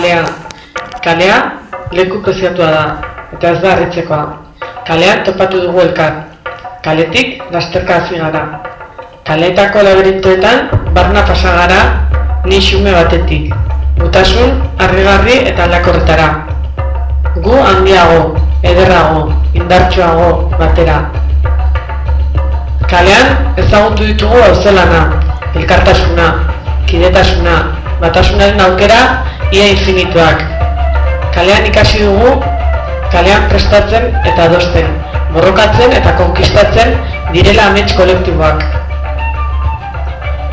kalea. Kalea leku preziatua da, eta ez da harritzekoa. Kalean topatu dugu elkar. Kaletik lasterka hasi gara. Kaleetako laberintoetan barna pasagara ni xume batetik. Gutasun, harrigarri eta aldakorretara. Gu handiago, ederrago, indartsuago batera. Kalean ezagutu ditugu auzelana, elkartasuna, kidetasuna, batasunaren aukera ia infinituak. Kalean ikasi dugu, kalean prestatzen eta adosten, borrokatzen eta konkistatzen direla amets kolektiboak.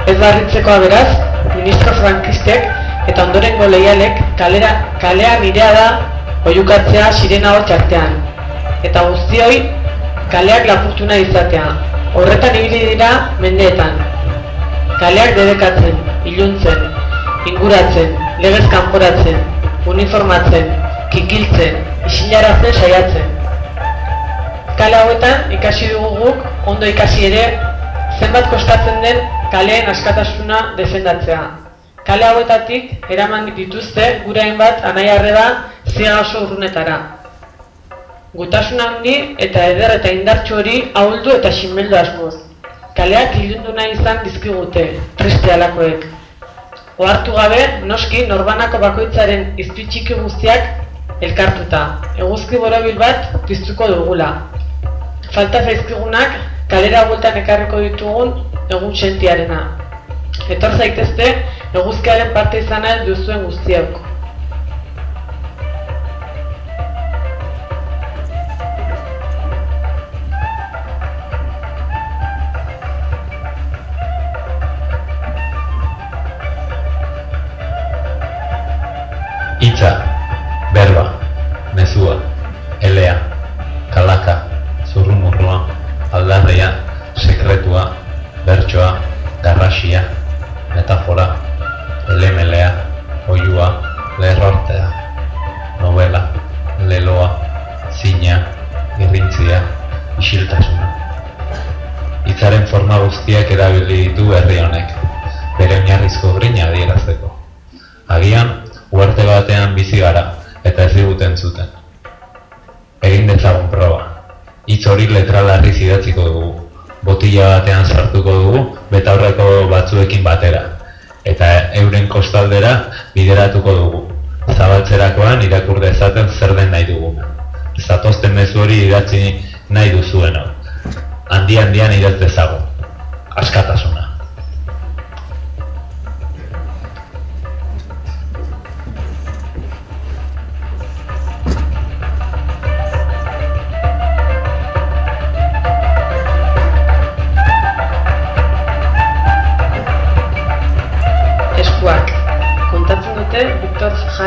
Ez barritzekoa beraz, ministro frankistek eta ondorengo leialek kalera, kalea nirea da oiukatzea sirena hor txartean. Eta guztioi, kaleak lapurtu nahi izatea. Horretan ibili dira mendeetan. Kaleak dedekatzen, iluntzen, inguratzen, legez kanporatzen, uniformatzen, kikiltzen, isilarazten saiatzen. Kale hauetan ikasi dugu guk ondo ikasi ere zenbat kostatzen den kaleen askatasuna defendatzea. Kale hauetatik eraman dituzte gure hainbat anai arreba ziega oso urrunetara. Gutasun handi eta eder eta indartxu hori ahuldu eta sinbeldu asmoz. Kaleak ilundu nahi izan dizkigute, triste alakoek. Oartu gabe, noski, norbanako bakoitzaren izpi txiki guztiak elkartuta. Eguzki borobil bat piztuko dugula. Falta zaizkigunak kalera bueltan ekarriko ditugun egun sentiarena. Etor zaitezte, eguzkiaren parte izana duzuen guztiak. Itza, berba, mezua, elea, kalaka, zurrumurrua, aldarria, sekretua, bertsoa, garrasia, metafora, elemelea, oiua, lerrortea, novela, leloa, zina, irrintzia, isiltasuna. Itzaren forma guztiak erabili ditu herri honek, bere oinarrizko grina adierazteko. Agian, uarte batean bizi gara eta ez diguten zuten. Egin dezagun proba. Hitz hori letra larri zidatziko dugu. Botila batean sartuko dugu betaurreko batzuekin batera. Eta euren kostaldera bideratuko dugu. Zabaltzerakoan irakur dezaten zer den nahi dugu. Zatozten mezu hori idatzi nahi duzuena. Handi handian idatz dezagun. Askatasuna.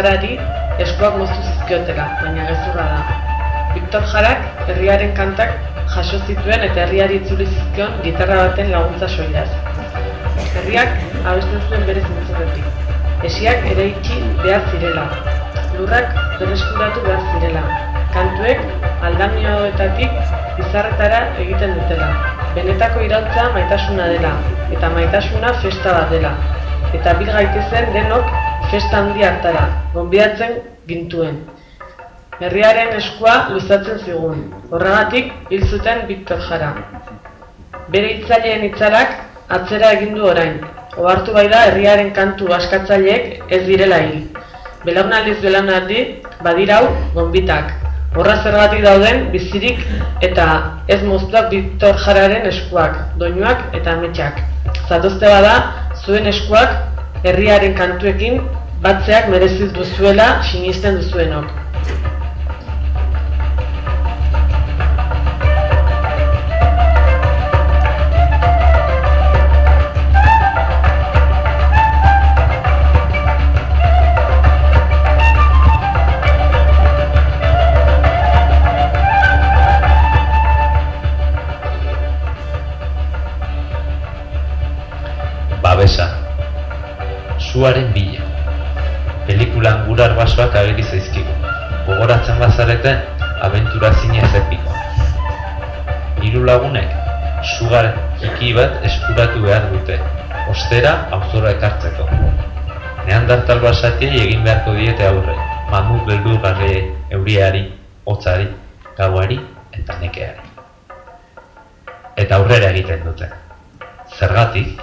Jarari eskuak moztu zizkiotela, baina gezurra da. Victor Jarak herriaren kantak jaso zituen eta herriari itzuli zizkion gitarra baten laguntza soilaz. Herriak abesten zuen bere zintzurretik. etxiak ere iki behar zirela. Lurrak berreskuratu behar zirela. Kantuek aldamioetatik bizarretara egiten dutela. Benetako irautza maitasuna dela, eta maitasuna festa bat dela. Eta bil gaitezen denok festa handi hartara, gonbidatzen gintuen. Herriaren eskua luzatzen zigun, horregatik hil zuten Viktor Jara. Bere hitzaileen hitzarak atzera egin du orain. Ohartu bai da herriaren kantu askatzaileek ez direla hil. Belaunaldiz belaunaldi badirau gonbitak. Horra zergatik dauden bizirik eta ez moztuak Viktor Jararen eskuak, doinuak eta ametsak. Zatozte bada, zuen eskuak herriaren kantuekin batzeak mereziz duzuela sinisten duzuenok. suaren bila. Pelikulan gurar basoak ageri zaizkigu. Gogoratzen bazarete, abentura zinez epikoa. Hiru lagunek, sugar iki bat eskuratu behar dute, ostera auzora ekartzeko. Neandertal basatiei egin beharko diete aurre, mamut beldurgarri euriari, hotzari, gauari eta nekeari. Eta aurrera egiten dute. Zergatik,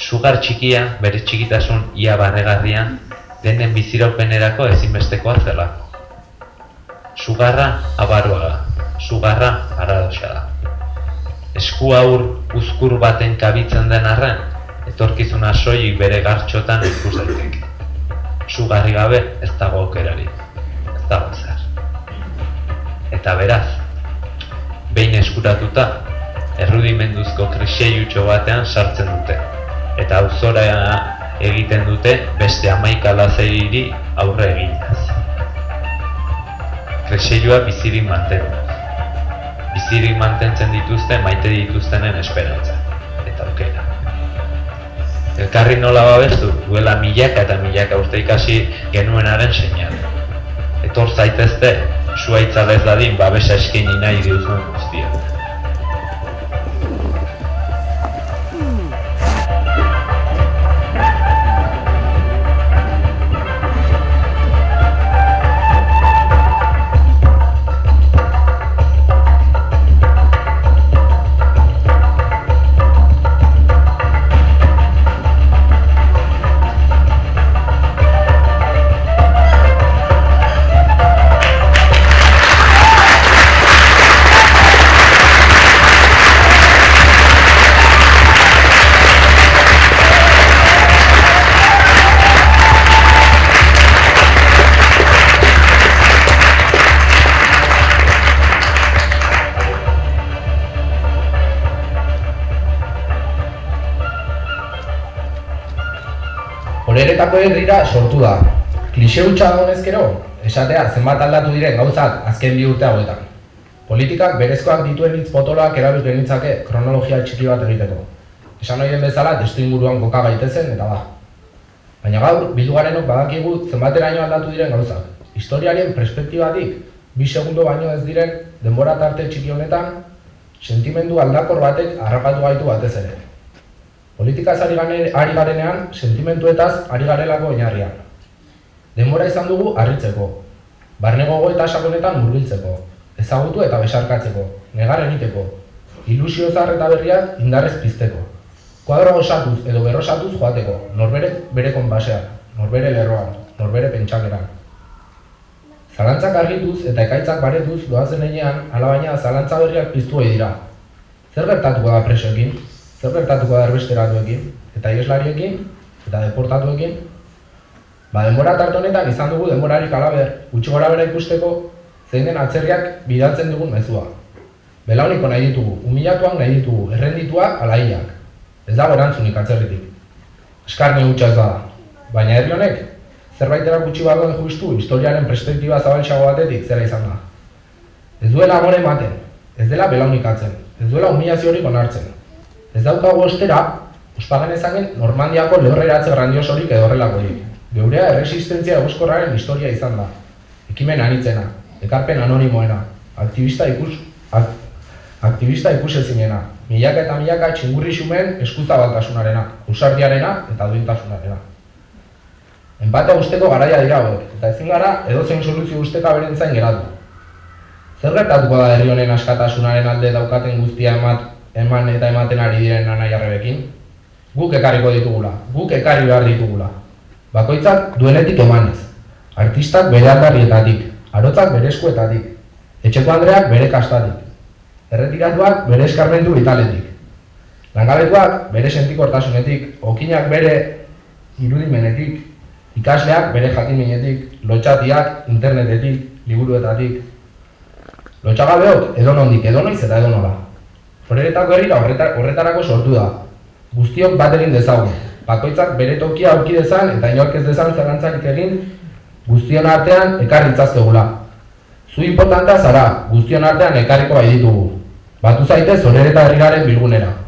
sugar txikia, bere txikitasun ia barregarria, denen biziraupenerako ezinbestekoa zela. Sugarra abaroa sugarra aradoxa da. Esku aur uzkur baten kabitzen den arren, etorkizuna soilik bere gartxotan ikus daiteke. Sugarri gabe ez dago aukerari, ez dago zer. Eta beraz, behin eskuratuta, errudimenduzko kriseiutxo batean sartzen dute eta auzora egiten dute beste amaika lazeiri aurre eginaz. Kreseioa bizirik mantendu. Bizirik mantentzen dituzte maite dituztenen esperantza. Eta aukera. Elkarri nola babestu, duela milaka eta milaka urte ikasi genuenaren seinal. Etor zaitezte, suaitza ez dadin babesa eskaini nahi diuzuen guztiak. Horeretako herrira sortu da. Klixe hutsa dagoenezkero, esatea zenbat aldatu diren gauzak azken bi urte hauetan. Politikak berezkoak dituen hitz potoloak erabil genitzake kronologia txiki bat egiteko. Esan horien bezala, testu inguruan koka gaitezen eta ba. Baina gaur, bildu garenok badakigu zenbateraino aldatu diren gauzak. Historiaren perspektibatik, bi segundo baino ez diren denbora tarte txiki honetan, sentimendu aldakor batek harrapatu gaitu batez ere. Politika ari, ari garenean, sentimentuetaz ari garelako oinarrian. Denbora izan dugu harritzeko, barne gogo eta sakonetan murgiltzeko, ezagutu eta besarkatzeko, negar egiteko, ilusio zar eta berriak indarrez pizteko, kuadro osatuz edo berrosatuz joateko, norbere bere konbasean, norbere lerroan, norbere pentsakeran. Zalantzak argituz eta ekaitzak baretuz doazen enean, alabaina zalantza berriak piztu dira. Zer gertatuko da presoekin? Zer gertatuko da erbesteratuekin, eta igeslariekin, eta deportatuekin. Ba, denbora tarte honetan izan dugu denborarik alaber, gutxi gora bera ikusteko, zein den atzerriak bidaltzen dugun mezua. Belauniko nahi ditugu, humilatuak nahi ditugu, errendituak alaiak. Ez dago erantzunik atzerritik. Eskarni gutxa ez da. Baina herri honek, zerbait gutxi bagoen justu, historiaren perspektiba zabaltxago batetik zera izan da. Ez duela amore ematen, ez dela belaunikatzen, ez duela humilaziorik onartzen, Ez daukago ostera, Ospagen ezanen Normandiako lehorreratze grandiosorik edo horrelakorik. Geurea erresistentzia egoskorraren historia izan da. Ekimen anitzena, ekarpen anonimoena, aktivista ikus, ak, aktivista ikusezinena, milaka eta milaka txingurri xumen eskuzabaltasunarena, usardiarena eta duintasunarena. Enpatea usteko garaia dira hauek, eta ezin gara edozein soluzio usteka berentzain geratu. Zer gertatuko da herri honen askatasunaren alde daukaten guztia emat, eman eta ematen ari diren nanai arrebekin? Guk ekarriko ditugula, guk ekarri behar ditugula. Bakoitzak duenetik emanez. Artistak bere aldarrietatik, arotzak bere eskuetatik, etxeko andreak bere kastatik, erretiratuak bere eskarmentu vitaletik, langabetuak bere sentikortasunetik, okinak bere irudimenetik, ikasleak bere jakiminetik, lotxatiak internetetik, liburuetatik, lotxagabeok edo nondik, edo noiz eta edo nola. Horeretako herrira horretarako sortu da, guztiok bat egin dezagun, bakoitzak bere tokia aurki dezan eta inork ez dezan zerrantzarik egin guztion artean ekarritzaztegula. Zu importantea zara, guztion artean ekarriko bai ditugu. Batu zaitez horereta herrigaren bilgunera.